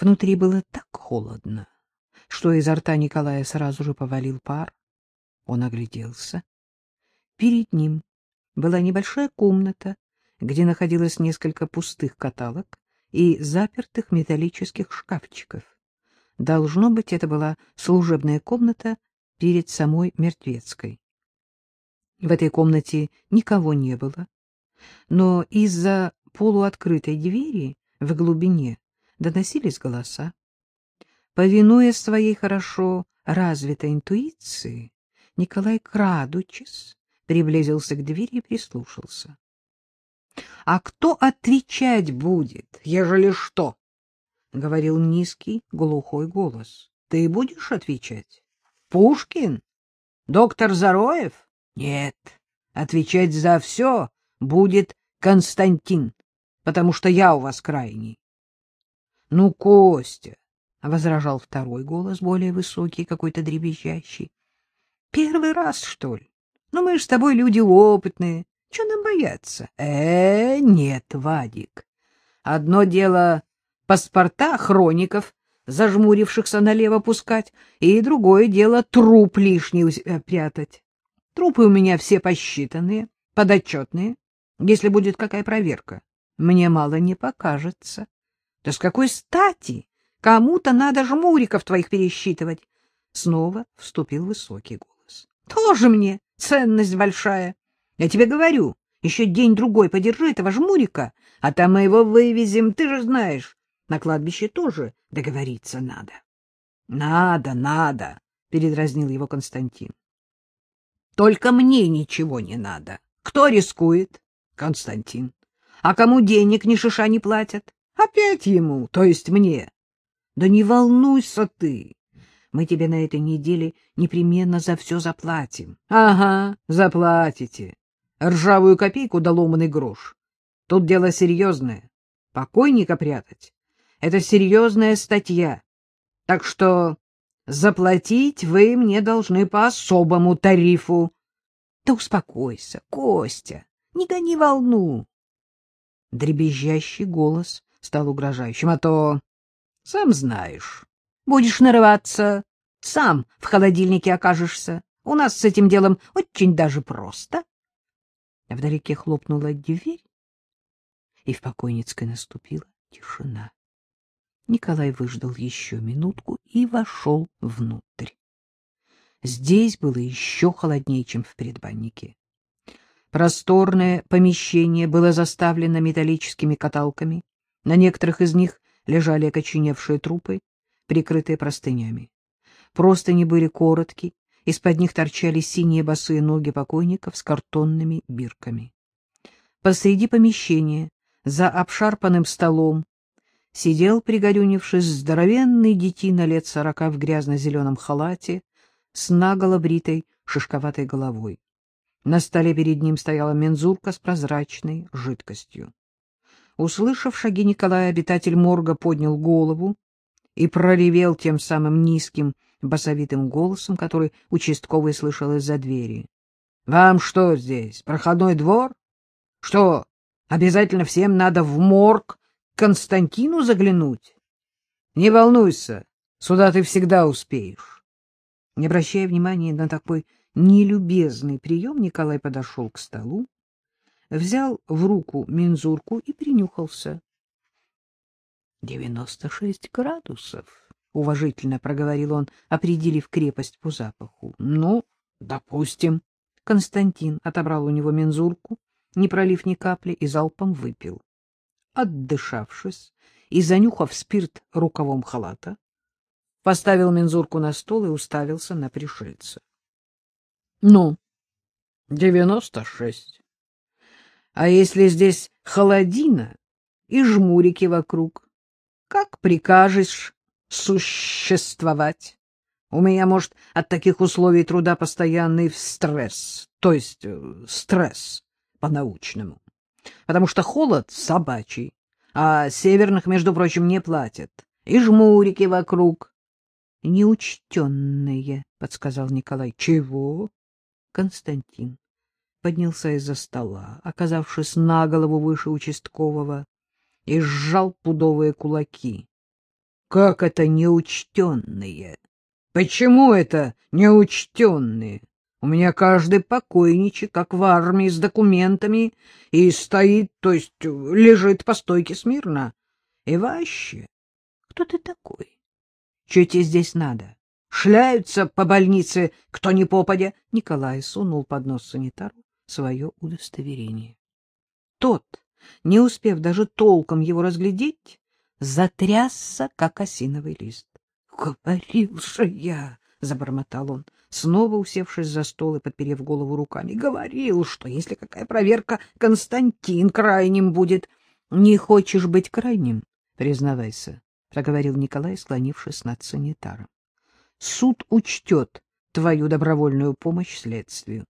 Внутри было так холодно, что изо рта Николая сразу же повалил пар. Он огляделся. Перед ним была небольшая комната, где находилось несколько пустых каталог и запертых металлических шкафчиков. Должно быть, это была служебная комната перед самой мертвецкой. В этой комнате никого не было, но из-за полуоткрытой двери в глубине доносились голоса. Повинуясь своей хорошо развитой интуиции, Николай, крадучись, приблизился к двери и прислушался. — А кто отвечать будет, ежели что? — говорил низкий, глухой голос. — Ты будешь отвечать? Пушкин? Доктор Зароев? Нет, отвечать за все будет Константин, потому что я у вас крайний. — Ну, Костя, — возражал второй голос, более высокий, какой-то дребезжащий. — Первый раз, что ли? Ну, мы ж с тобой люди опытные. Чего нам бояться? Э, нет, Вадик. Одно дело паспорта хроников, зажмурившихся налево пускать, и другое дело труп лишний у себя прятать. Трупы у меня все посчитанные, подотчетные. Если будет какая проверка, мне мало не покажется. Да с какой стати? Кому-то надо жмуриков твоих пересчитывать. Снова вступил высокий голос. Тоже мне ценность большая. Я тебе говорю, еще день-другой подержи этого жмурика, а там мы его вывезем, ты же знаешь. На кладбище тоже договориться надо. — Надо, надо, — передразнил его Константин. — Только мне ничего не надо. Кто рискует? Константин. А кому денег ни шиша не платят? Опять ему, то есть мне. Да не волнуйся ты. Мы тебе на этой неделе непременно за все заплатим. Ага, заплатите. Ржавую копейку да ломаный грош. Тут дело серьезное. Покойника прятать — это серьезная статья. Так что заплатить вы мне должны по особому тарифу. Да успокойся, Костя, не гони волну. Дребезжащий голос стал угрожающим, а то сам знаешь. Будешь нарываться, сам в холодильнике окажешься. У нас с этим делом очень даже просто. Вдалеке хлопнула дверь, и в покойницкой наступила тишина. Николай выждал еще минутку и вошел внутрь. Здесь было еще холоднее, чем в предбаннике. Просторное помещение было заставлено металлическими каталками. На некоторых из них лежали окоченевшие трупы, прикрытые простынями. Простыни были короткие, из-под них торчали синие босые ноги покойников с картонными бирками. Посреди помещения, за обшарпанным столом, сидел, пригорюнившись, здоровенный детина лет сорока в грязно-зеленом халате с наголо бритой шишковатой головой. На столе перед ним стояла мензурка с прозрачной жидкостью. Услышав шаги Николая, обитатель морга поднял голову и проревел тем самым низким басовитым голосом, который участковый слышал из-за двери. — Вам что здесь, проходной двор? Что, обязательно всем надо в морг к Константину заглянуть? Не волнуйся, сюда ты всегда успеешь. Не обращая внимания на такой нелюбезный прием, Николай подошел к столу, взял в руку мензурку и принюхался. — Девяносто шесть градусов, — уважительно проговорил он, определив крепость по запаху. — Ну, допустим. Константин отобрал у него мензурку, не пролив ни капли, и залпом выпил. Отдышавшись и занюхав спирт рукавом халата, поставил мензурку на стол и уставился на пришельца. — Ну, девяносто шесть. А если здесь холодина и жмурики вокруг, как прикажешь существовать? У меня, может, от таких условий труда постоянный стресс, то есть э, стресс по-научному. Потому что холод собачий, а северных, между прочим, не платят. И жмурики вокруг. — Неучтенные, — подсказал Николай. — Чего? — Константин поднялся из-за стола, оказавшись на голову выше участкового, и сжал пудовые кулаки. Как это неучтенные? Почему это неучтенные? У меня каждый покойничек, как в армии, с документами, и стоит, то есть лежит по стойке смирно. И вообще, кто ты такой? Что тебе здесь надо? Шляются по больнице, кто ни попадя. Николай сунул под нос санитару свое удостоверение. Тот, не успев даже толком его разглядеть, затрясся, как осиновый лист. — Говорил же я, — забормотал он, снова усевшись за стол и подперев голову руками. — Говорил, что если какая проверка, Константин крайним будет. — Не хочешь быть крайним? Признавайся, — проговорил Николай, склонившись над санитаром. — Суд учтет твою добровольную помощь следствию. —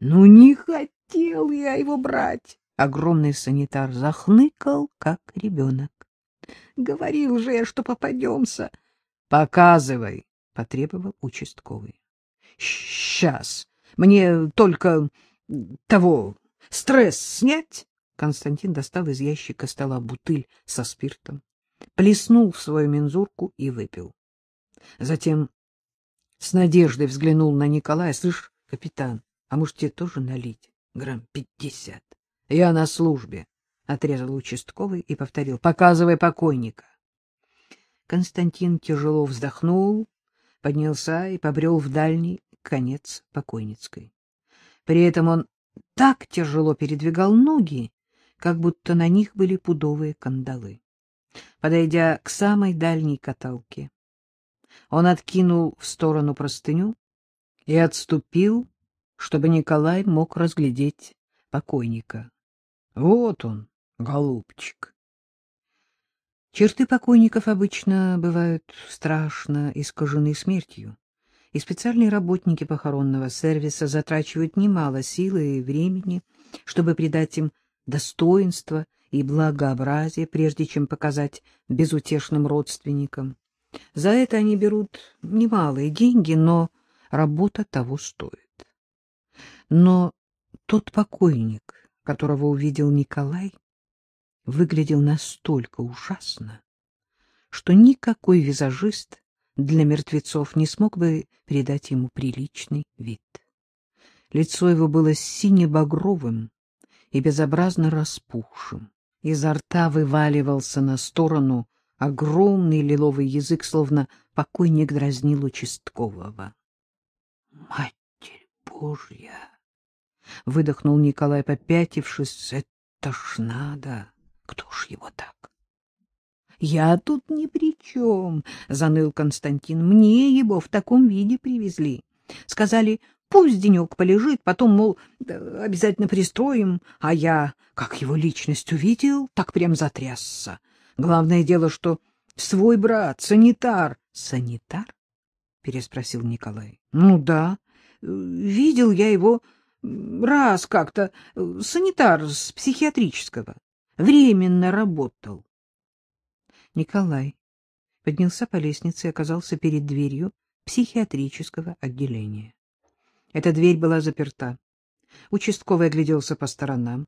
Ну, не хотел я его брать! Огромный санитар захныкал, как ребенок. — Говорил же я, что попадемся. — Показывай, — потребовал участковый. — Сейчас. Мне только того стресс снять. Константин достал из ящика стола бутыль со спиртом, плеснул в свою мензурку и выпил. Затем с надеждой взглянул на Николая. — Слышь, капитан, а может, тебе тоже налить? Грамм пятьдесят. Я на службе, — отрезал участковый и повторил. — Показывай покойника. Константин тяжело вздохнул, поднялся и побрел в дальний конец покойницкой. При этом он так тяжело передвигал ноги, как будто на них были пудовые кандалы. Подойдя к самой дальней каталке, он откинул в сторону простыню и отступил, чтобы Николай мог разглядеть покойника. Вот он, голубчик. Черты покойников обычно бывают страшно искажены смертью, и специальные работники похоронного сервиса затрачивают немало силы и времени, чтобы придать им достоинство и благообразие, прежде чем показать безутешным родственникам. За это они берут немалые деньги, но работа того стоит. Но тот покойник, которого увидел Николай, выглядел настолько ужасно, что никакой визажист для мертвецов не смог бы придать ему приличный вид. Лицо его было сине-багровым, и безобразно распухшим. Изо рта вываливался на сторону огромный лиловый язык, словно покойник дразнил участкового. — Матерь Божья! — выдохнул Николай, попятившись. — Это ж надо! Кто ж его так? — Я тут ни при чем, — заныл Константин. — Мне его в таком виде привезли. Сказали, Пусть денек полежит, потом, мол, обязательно пристроим, а я, как его личность увидел, так прям затрясся. Главное дело, что свой брат, санитар. — Санитар? — переспросил Николай. — Ну да, видел я его раз как-то, санитар с психиатрического. Временно работал. Николай поднялся по лестнице и оказался перед дверью психиатрического отделения. Эта дверь была заперта. Участковый огляделся по сторонам.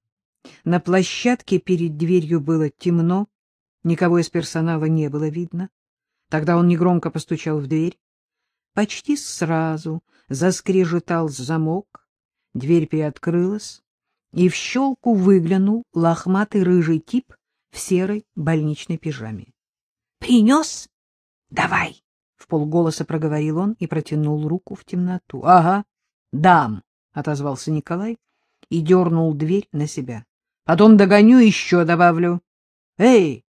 На площадке перед дверью было темно, никого из персонала не было видно. Тогда он негромко постучал в дверь. Почти сразу заскрежетал замок, дверь приоткрылась, и в щелку выглянул лохматый рыжий тип в серой больничной пижаме. — Принес? Давай! — в полголоса проговорил он и протянул руку в темноту. — Ага. — Дам, — отозвался Николай и дернул дверь на себя. — Потом догоню, еще добавлю. — Эй,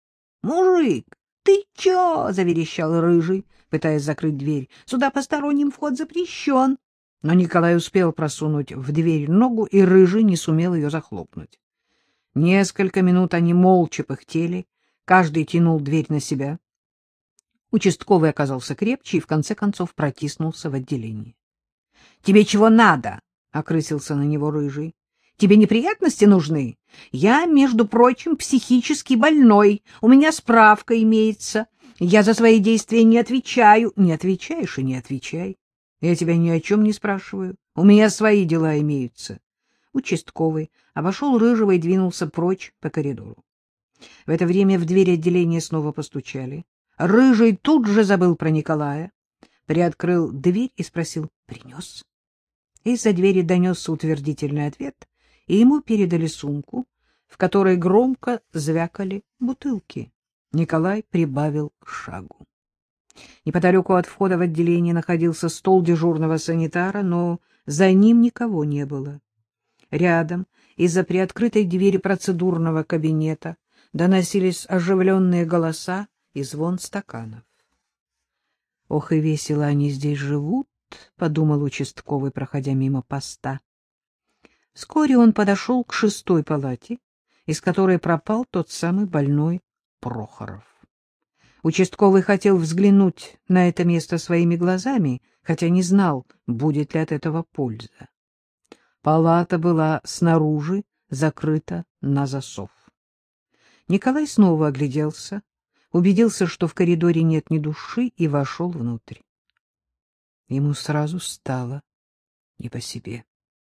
мужик, ты че? — заверещал Рыжий, пытаясь закрыть дверь. — Сюда посторонним вход запрещен. Но Николай успел просунуть в дверь ногу, и Рыжий не сумел ее захлопнуть. Несколько минут они молча пыхтели, каждый тянул дверь на себя. Участковый оказался крепче и в конце концов протиснулся в отделение. — Тебе чего надо? — окрысился на него рыжий. — Тебе неприятности нужны? Я, между прочим, психически больной. У меня справка имеется. Я за свои действия не отвечаю. Не отвечаешь и не отвечай. Я тебя ни о чем не спрашиваю. У меня свои дела имеются. Участковый обошел рыжего и двинулся прочь по коридору. В это время в дверь отделения снова постучали. Рыжий тут же забыл про Николая, приоткрыл дверь и спросил «Принес?». Из-за двери донесся утвердительный ответ, и ему передали сумку, в которой громко звякали бутылки. Николай прибавил шагу. Неподалеку от входа в отделение находился стол дежурного санитара, но за ним никого не было. Рядом, из-за приоткрытой двери процедурного кабинета, доносились оживленные голоса и звон стаканов. — Ох, и весело они здесь живут, — подумал участковый, проходя мимо поста. Вскоре он подошел к шестой палате, из которой пропал тот самый больной Прохоров. Участковый хотел взглянуть на это место своими глазами, хотя не знал, будет ли от этого польза. Палата была снаружи, закрыта на засов. Николай снова огляделся, убедился, что в коридоре нет ни души, и вошел внутрь. Ему сразу стало не по себе.